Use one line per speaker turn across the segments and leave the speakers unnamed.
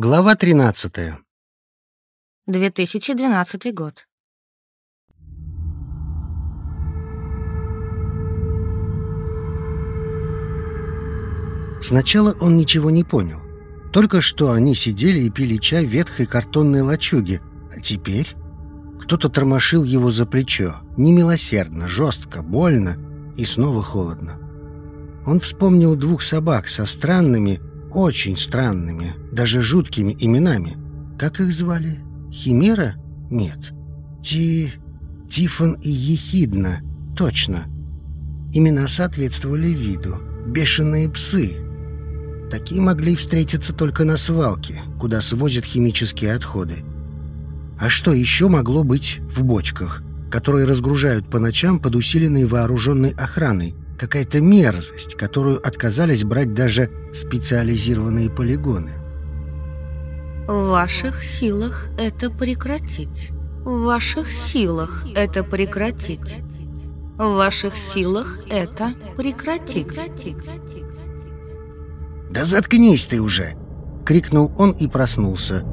Глава 13.
2012 год.
Сначала он ничего не понял. Только что они сидели и пили чай в ветхой картонной лачуге, а теперь кто-то тормошил его за плечо, немилосердно, жестко, больно и снова холодно. Он вспомнил двух собак со странными, очень странными, даже жуткими именами. Как их звали? Химера? Нет. Ти... Тифон и Ехидна. Точно. Имена соответствовали виду. Бешеные псы. Такие могли встретиться только на свалке, куда свозят химические отходы. А что еще могло быть в бочках, которые разгружают по ночам под усиленной вооруженной охраной, какая-то мерзость, которую отказались брать даже специализированные полигоны.
В ваших силах это прекратить. В ваших силах это прекратить. В ваших силах это прекратить.
«Да заткнись ты уже!» — крикнул он и проснулся.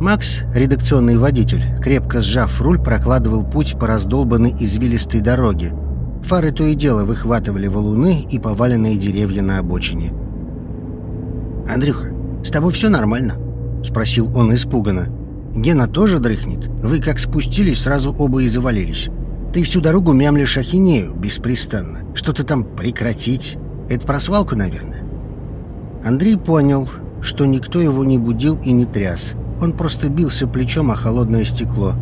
Макс, редакционный водитель, крепко сжав руль, прокладывал путь по раздолбанной извилистой дороге, Фары то и дело выхватывали валуны и поваленные деревья на обочине. «Андрюха, с тобой все нормально?» — спросил он испуганно. «Гена тоже дрыхнет? Вы как спустились, сразу оба и завалились. Ты всю дорогу мямлишь ахинею беспрестанно. Что-то там прекратить. Это про свалку, наверное?» Андрей понял, что никто его не будил и не тряс. Он просто бился плечом о холодное стекло.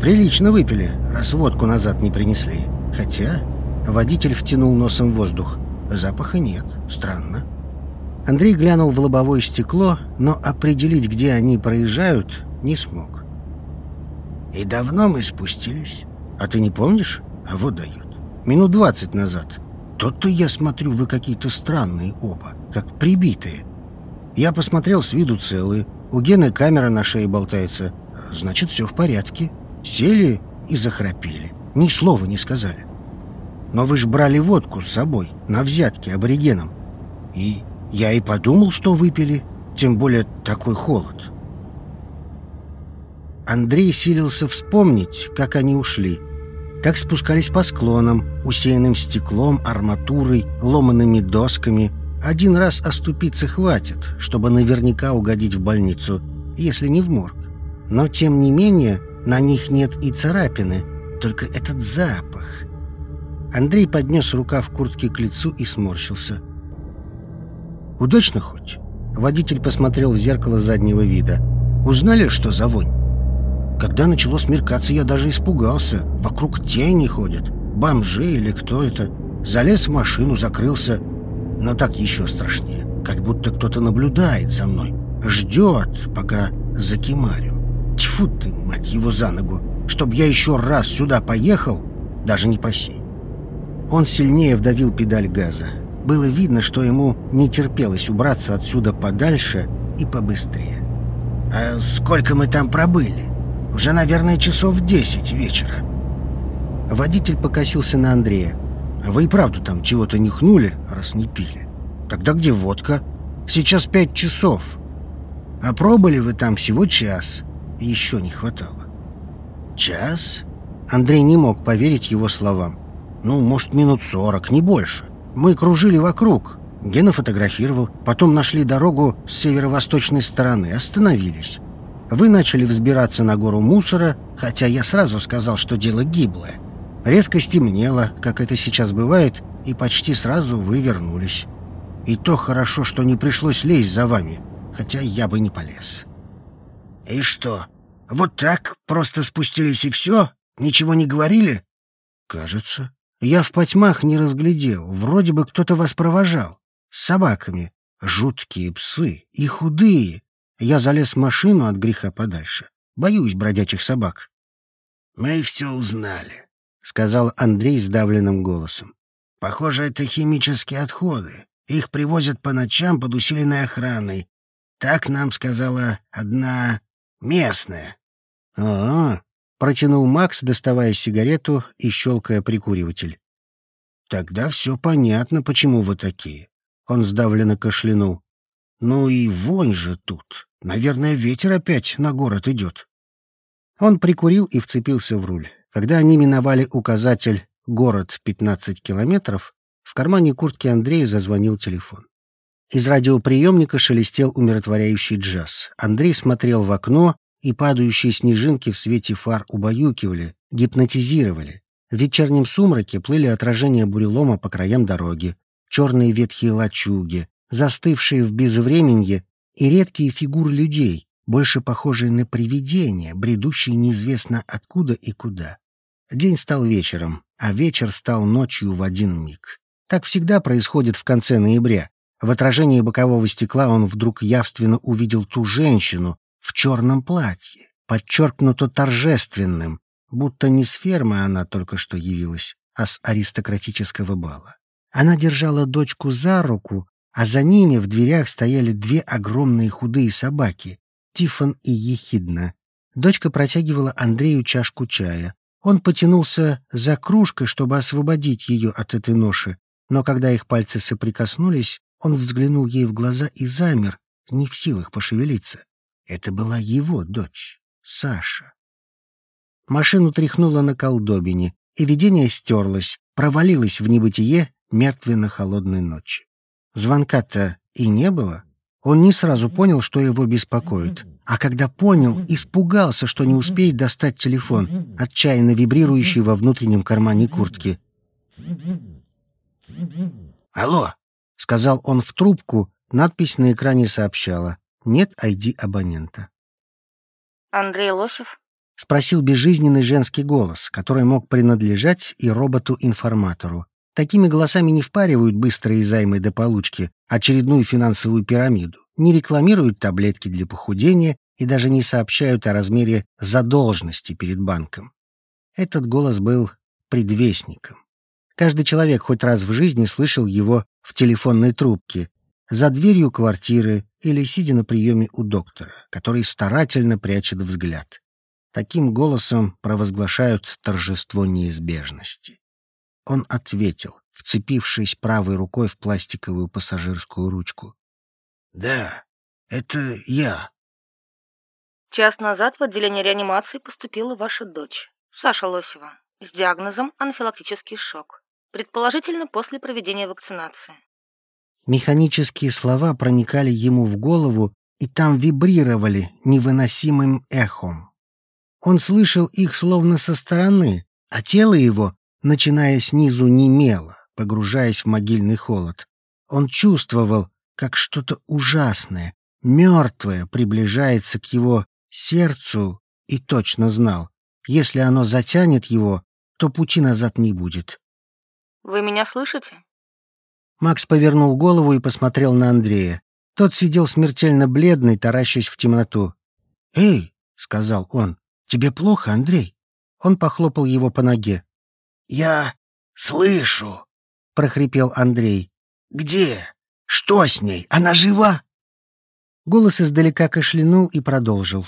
«Прилично выпили, раз водку назад не принесли». Хотя водитель втянул носом воздух. Запаха нет. Странно. Андрей глянул в лобовое стекло, но определить, где они проезжают, не смог. «И давно мы спустились? А ты не помнишь? А вот дает. Минут двадцать назад. Тот-то я смотрю, вы какие-то странные оба, как прибитые. Я посмотрел, с виду целые. У Гены камера на шее болтается. Значит, все в порядке. Сели и захрапели. Ни слова не сказали. Но вы ж брали водку с собой, на взятки аборигенам. И я и подумал, что выпили, тем более такой холод. Андрей силился вспомнить, как они ушли. Как спускались по склонам, усеянным стеклом, арматурой, ломанными досками. Один раз оступиться хватит, чтобы наверняка угодить в больницу, если не в морг. Но, тем не менее, на них нет и царапины, только этот запах. Андрей поднес рукав куртки к лицу и сморщился. «Удачно хоть?» Водитель посмотрел в зеркало заднего вида. «Узнали, что за вонь?» Когда начало смеркаться, я даже испугался. Вокруг тени ходят. Бомжи или кто это. Залез в машину, закрылся. Но так еще страшнее. Как будто кто-то наблюдает за мной. Ждет, пока закимарю. Тьфу ты, мать его, за ногу. Чтоб я еще раз сюда поехал, даже не проси. Он сильнее вдавил педаль газа. Было видно, что ему не терпелось убраться отсюда подальше и побыстрее. «А сколько мы там пробыли? Уже, наверное, часов десять вечера». Водитель покосился на Андрея. «А вы и правду там чего-то нюхнули, раз не пили? Тогда где водка? Сейчас пять часов. А пробыли вы там всего час. Еще не хватало». «Час?» Андрей не мог поверить его словам. Ну, может, минут сорок, не больше. Мы кружили вокруг. Гена фотографировал. Потом нашли дорогу с северо-восточной стороны. Остановились. Вы начали взбираться на гору мусора, хотя я сразу сказал, что дело гиблое. Резко стемнело, как это сейчас бывает, и почти сразу вы вернулись. И то хорошо, что не пришлось лезть за вами, хотя я бы не полез. И что, вот так просто спустились и все? Ничего не говорили? Кажется. Я в потьмах не разглядел. Вроде бы кто-то вас провожал. С собаками. Жуткие псы и худые. Я залез в машину от греха подальше. Боюсь бродячих собак. «Мы все узнали», — сказал Андрей сдавленным голосом. «Похоже, это химические отходы. Их привозят по ночам под усиленной охраной. Так нам сказала одна местная». «А, Протянул Макс, доставая сигарету и щелкая прикуриватель. «Тогда все понятно, почему вы такие». Он сдавленно кашлянул. Ну и вонь же тут. Наверное, ветер опять на город идет. Он прикурил и вцепился в руль. Когда они миновали указатель «Город 15 километров», в кармане куртки Андрея зазвонил телефон. Из радиоприемника шелестел умиротворяющий джаз. Андрей смотрел в окно, и падающие снежинки в свете фар убаюкивали, гипнотизировали. В вечернем сумраке плыли отражения бурелома по краям дороги, черные ветхие лачуги, застывшие в безвременье и редкие фигуры людей, больше похожие на привидения, бредущие неизвестно откуда и куда. День стал вечером, а вечер стал ночью в один миг. Так всегда происходит в конце ноября. В отражении бокового стекла он вдруг явственно увидел ту женщину в черном платье, подчеркнуто торжественным, будто не с фермы она только что явилась, а с аристократического бала. Она держала дочку за руку, а за ними в дверях стояли две огромные худые собаки, Тифон и Ехидна. Дочка протягивала Андрею чашку чая. Он потянулся за кружкой, чтобы освободить ее от этой ноши, но когда их пальцы соприкоснулись, он взглянул ей в глаза и замер, не в силах пошевелиться. Это была его дочь, Саша. Машину тряхнуло на колдобине, и видение стерлось, провалилось в небытие мертвенно-холодной ночи. Звонка-то и не было. Он не сразу понял, что его беспокоит. А когда понял, испугался, что не успеет достать телефон, отчаянно вибрирующий во внутреннем кармане куртки. «Алло!» — сказал он в трубку, надпись на экране сообщала. «Нет ID абонента».
«Андрей Лосев?»
— спросил безжизненный женский голос, который мог принадлежать и роботу-информатору. Такими голосами не впаривают быстрые займы до получки, очередную финансовую пирамиду, не рекламируют таблетки для похудения и даже не сообщают о размере задолженности перед банком. Этот голос был предвестником. Каждый человек хоть раз в жизни слышал его в телефонной трубке, за дверью квартиры или сидя на приеме у доктора, который старательно прячет взгляд. Таким голосом провозглашают торжество неизбежности. Он ответил, вцепившись правой рукой в пластиковую пассажирскую ручку. «Да, это я».
Час назад в отделение реанимации поступила ваша дочь, Саша Лосева, с диагнозом анафилактический шок предположительно после проведения вакцинации.
Механические слова проникали ему в голову и там вибрировали невыносимым эхом. Он слышал их словно со стороны, а тело его, начиная снизу, немело, погружаясь в могильный холод. Он чувствовал, как что-то ужасное, мертвое приближается к его сердцу и точно знал, если оно затянет его, то пути назад не будет.
Вы меня слышите?»
Макс повернул голову и посмотрел на Андрея. Тот сидел смертельно бледный, таращась в темноту. «Эй!» — сказал он. «Тебе плохо, Андрей?» Он похлопал его по ноге.
«Я слышу!»
— прохрипел Андрей.
«Где? Что с ней? Она жива?»
Голос издалека кашлянул и продолжил.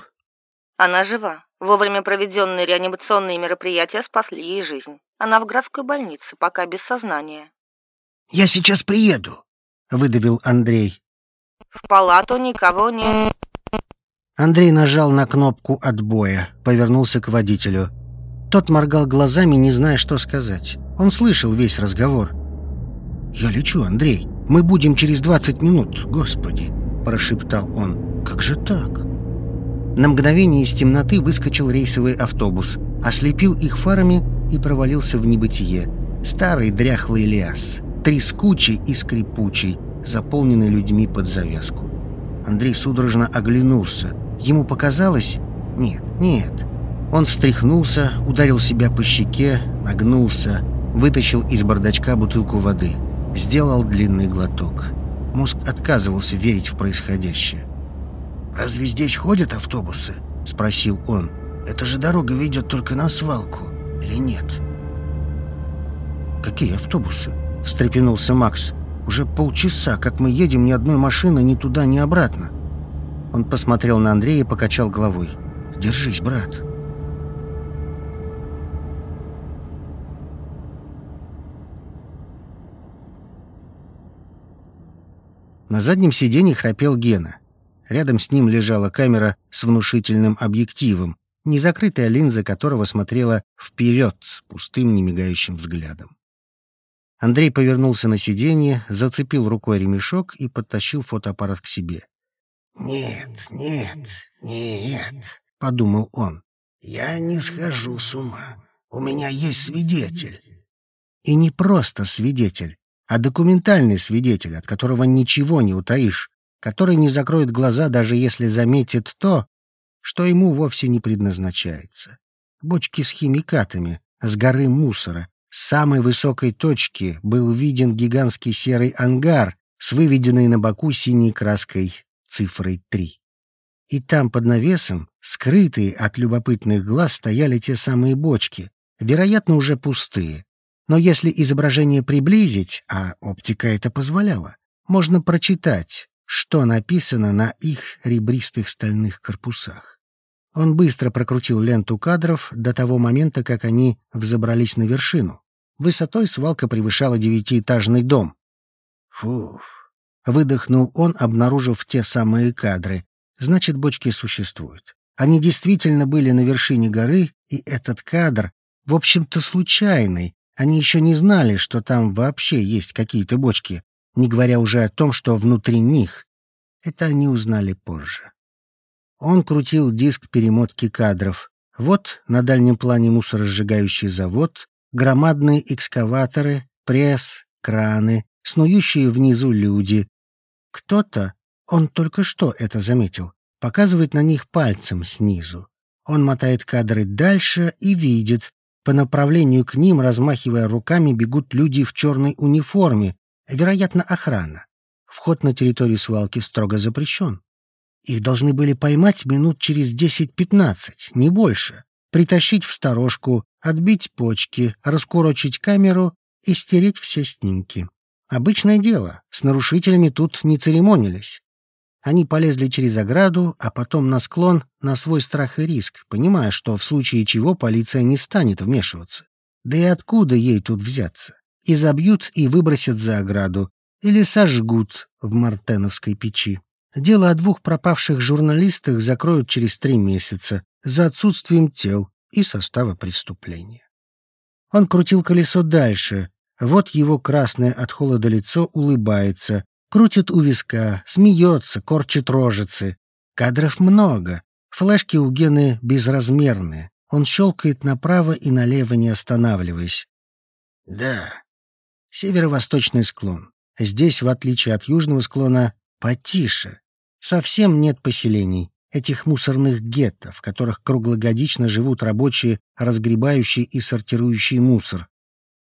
«Она жива. Вовремя проведенные реанимационные мероприятия спасли ей жизнь. Она в городской больнице, пока без сознания.
«Я сейчас приеду», — выдавил Андрей.
«В палату никого нет».
Андрей нажал на кнопку отбоя, повернулся к водителю. Тот моргал глазами, не зная, что сказать. Он слышал весь разговор. «Я лечу, Андрей. Мы будем через двадцать минут, господи!» – прошептал он. «Как же так?» На мгновение из темноты выскочил рейсовый автобус, ослепил их фарами и провалился в небытие. Старый дряхлый лиас, трескучий и скрипучий, заполненный людьми под завязку. Андрей судорожно оглянулся. Ему показалось... Нет, нет. Он встряхнулся, ударил себя по щеке, нагнулся, вытащил из бардачка бутылку воды. Сделал длинный глоток. Мозг отказывался верить в происходящее.
«Разве здесь ходят автобусы?» — спросил он. «Это же дорога ведет только на свалку» или нет?
«Какие автобусы?» — встрепенулся Макс. «Уже полчаса, как мы едем, ни одной машины ни туда, ни обратно». Он посмотрел на Андрея и покачал головой. «Держись, брат». На заднем сиденье храпел Гена. Рядом с ним лежала камера с внушительным объективом, незакрытая линза которого смотрела вперед пустым немигающим взглядом. Андрей повернулся на сиденье, зацепил рукой ремешок и подтащил фотоаппарат к себе.
«Нет, нет, нет», — подумал он. «Я не схожу с ума. У меня есть свидетель».
И не просто свидетель, а документальный свидетель, от которого ничего не утаишь, который не закроет глаза, даже если заметит то, что ему вовсе не предназначается. Бочки с химикатами, с горы мусора, с самой высокой точки был виден гигантский серый ангар с выведенной на боку синей краской цифрой 3. И там под навесом, скрытые от любопытных глаз, стояли те самые бочки, вероятно, уже пустые. Но если изображение приблизить, а оптика это позволяла, можно прочитать, что написано на их ребристых стальных корпусах. Он быстро прокрутил ленту кадров до того момента, как они взобрались на вершину. Высотой свалка превышала девятиэтажный дом.
«Фуф!»
— выдохнул он, обнаружив те самые кадры. Значит, бочки существуют. Они действительно были на вершине горы, и этот кадр, в общем-то, случайный. Они еще не знали, что там вообще есть какие-то бочки не говоря уже о том, что внутри них. Это они узнали позже. Он крутил диск перемотки кадров. Вот на дальнем плане мусоросжигающий завод, громадные экскаваторы, пресс, краны, снующие внизу люди. Кто-то, он только что это заметил, показывает на них пальцем снизу. Он мотает кадры дальше и видит, по направлению к ним, размахивая руками, бегут люди в черной униформе, Вероятно, охрана. Вход на территорию свалки строго запрещен. Их должны были поймать минут через 10-15, не больше. Притащить в сторожку, отбить почки, раскурочить камеру и стереть все снимки. Обычное дело, с нарушителями тут не церемонились. Они полезли через ограду, а потом на склон на свой страх и риск, понимая, что в случае чего полиция не станет вмешиваться. Да и откуда ей тут взяться? и забьют и выбросят за ограду, или сожгут в Мартеновской печи. Дело о двух пропавших журналистах закроют через три месяца за отсутствием тел и состава преступления. Он крутил колесо дальше. Вот его красное от холода лицо улыбается, крутит у виска, смеется, корчит рожицы. Кадров много. Флешки у Гены безразмерные. Он щелкает направо и налево, не останавливаясь.
«Да,
Северо-восточный склон. Здесь, в отличие от южного склона, потише. Совсем нет поселений, этих мусорных гетто, в которых круглогодично живут рабочие, разгребающие и сортирующие мусор.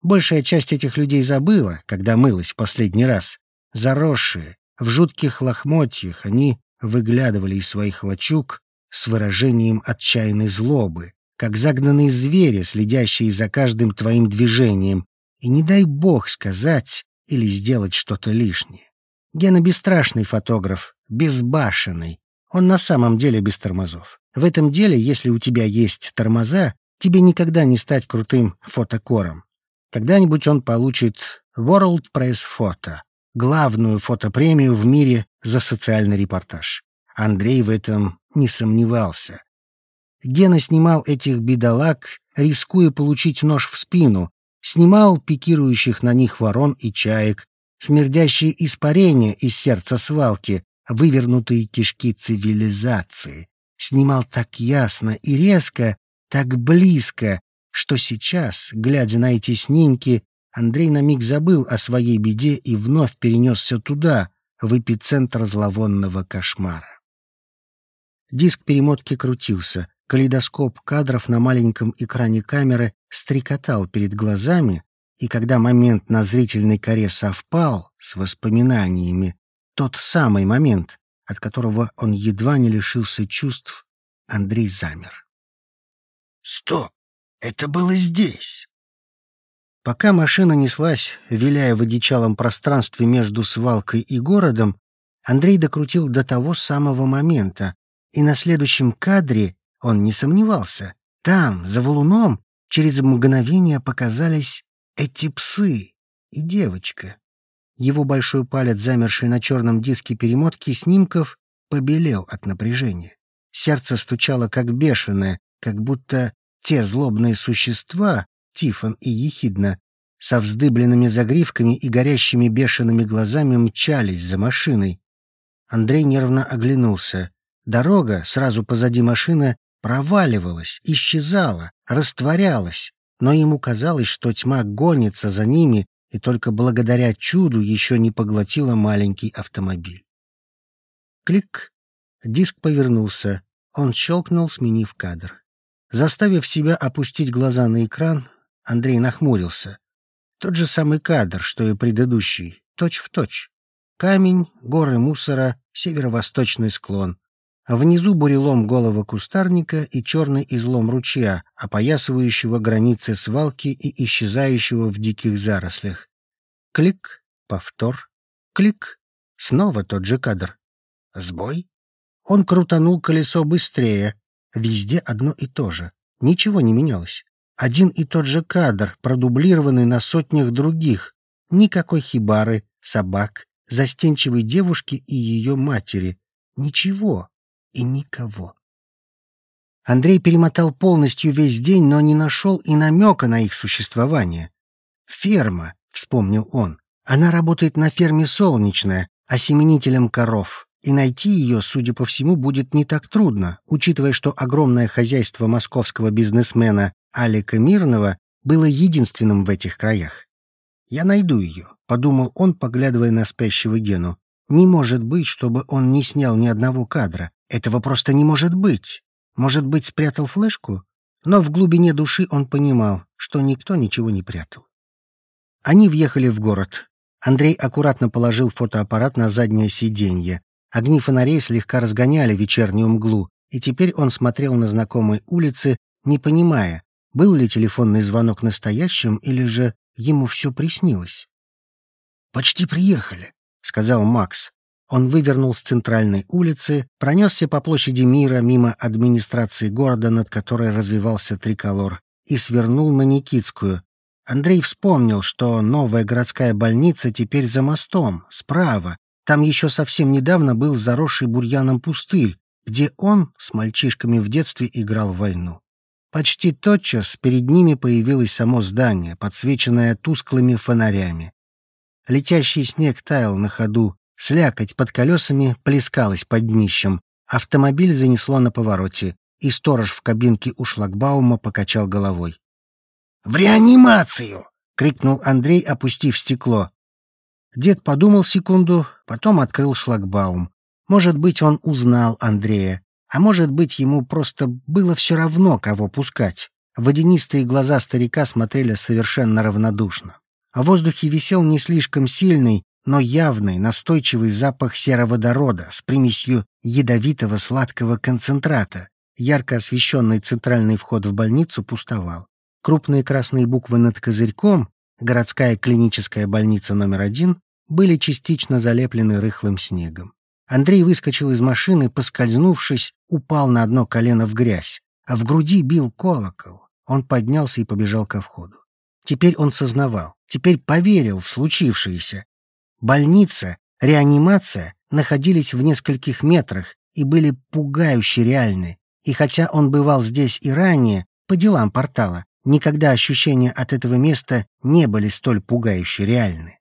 Большая часть этих людей забыла, когда мылась последний раз. Заросшие, в жутких лохмотьях, они выглядывали из своих лачуг с выражением отчаянной злобы, как загнанные звери, следящие за каждым твоим движением, и не дай бог сказать или сделать что-то лишнее. Гена бесстрашный фотограф, безбашенный. Он на самом деле без тормозов. В этом деле, если у тебя есть тормоза, тебе никогда не стать крутым фотокором. Когда-нибудь он получит World Press Photo, главную фотопремию в мире за социальный репортаж. Андрей в этом не сомневался. Гена снимал этих бедолаг, рискуя получить нож в спину, снимал пикирующих на них ворон и чаек, смердящие испарения из сердца свалки, вывернутые кишки цивилизации. Снимал так ясно и резко, так близко, что сейчас, глядя на эти снимки, Андрей на миг забыл о своей беде и вновь перенесся туда, в эпицентр зловонного кошмара. Диск перемотки крутился, Калейдоскоп кадров на маленьком экране камеры стрекотал перед глазами, и когда момент на зрительной коре совпал с воспоминаниями, тот самый момент, от которого он едва не лишился чувств, Андрей замер.
«Стоп! Это было здесь!»
Пока машина неслась, виляя в одичалом пространстве между свалкой и городом, Андрей докрутил до того самого момента, и на следующем кадре он не сомневался. Там, за валуном, через мгновение показались эти псы и девочка. Его большой палец, замерший на черном диске перемотки снимков, побелел от напряжения. Сердце стучало как бешеное, как будто те злобные существа, Тифон и Ехидна, со вздыбленными загривками и горящими бешеными глазами мчались за машиной. Андрей нервно оглянулся. Дорога, сразу позади машины, проваливалась, исчезала, растворялась, но ему казалось, что тьма гонится за ними и только благодаря чуду еще не поглотила маленький автомобиль. Клик. Диск повернулся. Он щелкнул, сменив кадр. Заставив себя опустить глаза на экран, Андрей нахмурился. Тот же самый кадр, что и предыдущий, точь в точь. Камень, горы мусора, северо-восточный склон. А внизу бурелом голого кустарника и черный излом ручья, опоясывающего границы свалки и исчезающего в диких зарослях. Клик, повтор, клик, снова тот же кадр. Сбой? Он крутанул колесо быстрее. Везде одно и то же. Ничего не менялось. Один и тот же кадр, продублированный на сотнях других. Никакой хибары, собак, застенчивой девушки и ее матери. Ничего и никого. Андрей перемотал полностью весь день, но не нашел и намека на их существование. «Ферма», — вспомнил он. «Она работает на ферме «Солнечная», осеменителем коров и найти ее, судя по всему, будет не так трудно, учитывая, что огромное хозяйство московского бизнесмена Алика Мирного было единственным в этих краях. «Я найду ее», — подумал он, поглядывая на спящего Гену. «Не может быть, чтобы он не снял ни одного кадра. Этого просто не может быть. Может быть, спрятал флешку?» Но в глубине души он понимал, что никто ничего не прятал. Они въехали в город. Андрей аккуратно положил фотоаппарат на заднее сиденье. Огни фонарей слегка разгоняли вечернюю мглу, и теперь он смотрел на знакомые улицы, не понимая, был ли телефонный звонок настоящим или же ему все приснилось. «Почти приехали», — сказал Макс. Он вывернул с центральной улицы, пронесся по площади Мира мимо администрации города, над которой развивался триколор, и свернул на Никитскую. Андрей вспомнил, что новая городская больница теперь за мостом, справа. Там еще совсем недавно был заросший бурьяном пустырь, где он с мальчишками в детстве играл в войну. Почти тотчас перед ними появилось само здание, подсвеченное тусклыми фонарями. Летящий снег таял на ходу, слякоть под колесами плескалась под днищем, автомобиль занесло на повороте, и сторож в кабинке у шлагбаума покачал головой. «В реанимацию!» — крикнул Андрей, опустив стекло. Дед подумал секунду, потом открыл шлагбаум. Может быть, он узнал Андрея. А может быть, ему просто было все равно, кого пускать. Водянистые глаза старика смотрели совершенно равнодушно. А в воздухе висел не слишком сильный, но явный, настойчивый запах сероводорода с примесью ядовитого сладкого концентрата. Ярко освещенный центральный вход в больницу пустовал. Крупные красные буквы над козырьком «Городская клиническая больница номер один» были частично залеплены рыхлым снегом. Андрей выскочил из машины, поскользнувшись, упал на одно колено в грязь, а в груди бил колокол. Он поднялся и побежал ко входу. Теперь он сознавал, теперь поверил в случившееся. Больница, реанимация находились в нескольких метрах и были пугающе реальны. И хотя он бывал здесь и ранее, по делам портала, никогда ощущения от этого места не были столь пугающе реальны.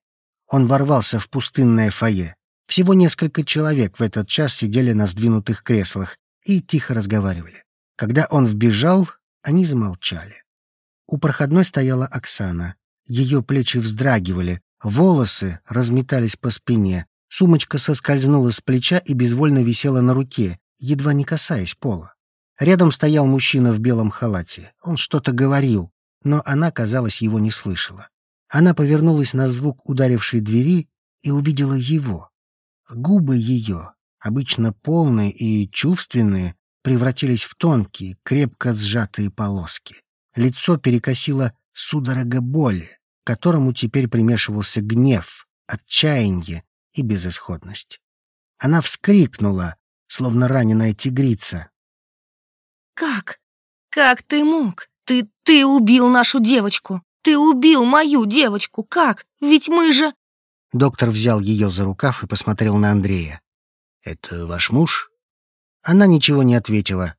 Он ворвался в пустынное фойе. Всего несколько человек в этот час сидели на сдвинутых креслах и тихо разговаривали. Когда он вбежал, они замолчали. У проходной стояла Оксана. Ее плечи вздрагивали, волосы разметались по спине, сумочка соскользнула с плеча и безвольно висела на руке, едва не касаясь пола. Рядом стоял мужчина в белом халате. Он что-то говорил, но она, казалось, его не слышала. Она повернулась на звук ударившей двери и увидела его. Губы ее, обычно полные и чувственные, превратились в тонкие, крепко сжатые полоски. Лицо перекосило судорога боли, которому теперь примешивался гнев, отчаяние и безысходность. Она вскрикнула, словно раненая тигрица.
«Как? Как ты мог? Ты, ты убил нашу девочку! Ты убил мою девочку! Как? Ведь мы же...»
Доктор взял ее за рукав и посмотрел на Андрея.
«Это ваш муж?»
Она ничего не ответила.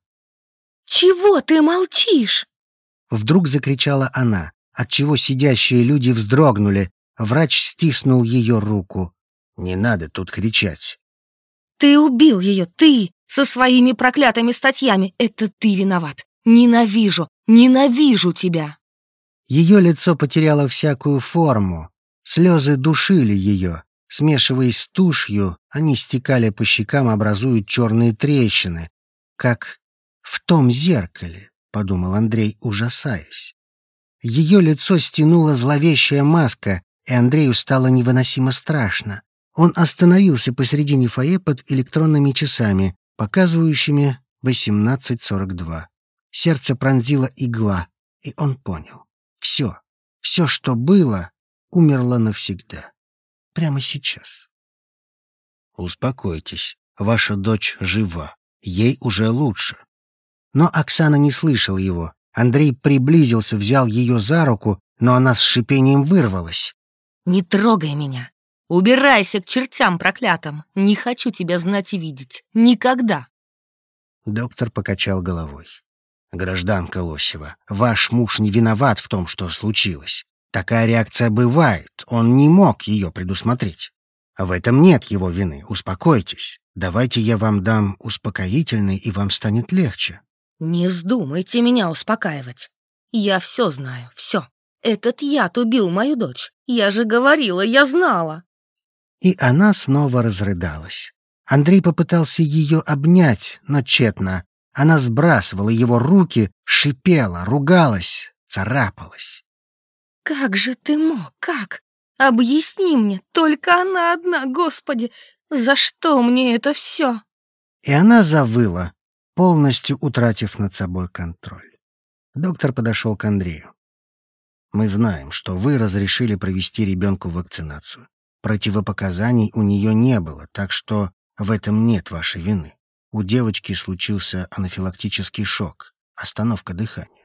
«Чего ты молчишь?»
Вдруг закричала она, отчего сидящие люди вздрогнули. Врач стиснул ее руку.
«Не надо тут кричать».
«Ты убил ее, ты, со своими проклятыми статьями. Это ты виноват. Ненавижу, ненавижу тебя!»
Ее лицо потеряло всякую форму. Слезы душили ее. Смешиваясь с тушью, они стекали по щекам, образуя черные трещины, как в том зеркале, — подумал Андрей, ужасаясь. Ее лицо стянула зловещая маска, и Андрею стало невыносимо страшно. Он остановился посредине фойе под электронными часами, показывающими 18.42. Сердце пронзила игла, и он понял. Все, все, что было, умерло навсегда. Прямо сейчас.
Успокойтесь, ваша дочь жива. Ей уже лучше.
Но Оксана не слышала его. Андрей приблизился, взял ее за руку, но она с шипением вырвалась.
«Не трогай меня! Убирайся к чертям проклятым! Не хочу тебя знать и видеть! Никогда!»
Доктор покачал головой. «Гражданка Лосева, ваш муж не виноват в том, что случилось. Такая реакция бывает, он не мог ее предусмотреть. В этом нет его вины, успокойтесь. Давайте я вам дам успокоительный, и вам станет легче».
«Не вздумайте меня успокаивать. Я все знаю, все. Этот яд убил мою дочь. Я же говорила, я знала».
И она снова разрыдалась. Андрей попытался ее обнять, но тщетно. Она сбрасывала его руки, шипела, ругалась, царапалась.
«Как же ты мог? Как? Объясни мне, только она одна, Господи! За что мне это все?»
И она завыла, полностью утратив над собой контроль. Доктор подошел к Андрею. «Мы знаем, что вы разрешили провести ребенку вакцинацию. Противопоказаний у нее не было, так что в этом нет вашей вины. У девочки случился анафилактический шок, остановка дыхания.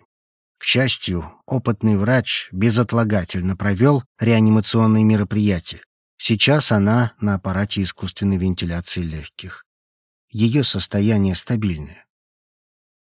К счастью, опытный врач безотлагательно провел реанимационные мероприятия. Сейчас она на аппарате искусственной вентиляции легких. Ее состояние стабильное.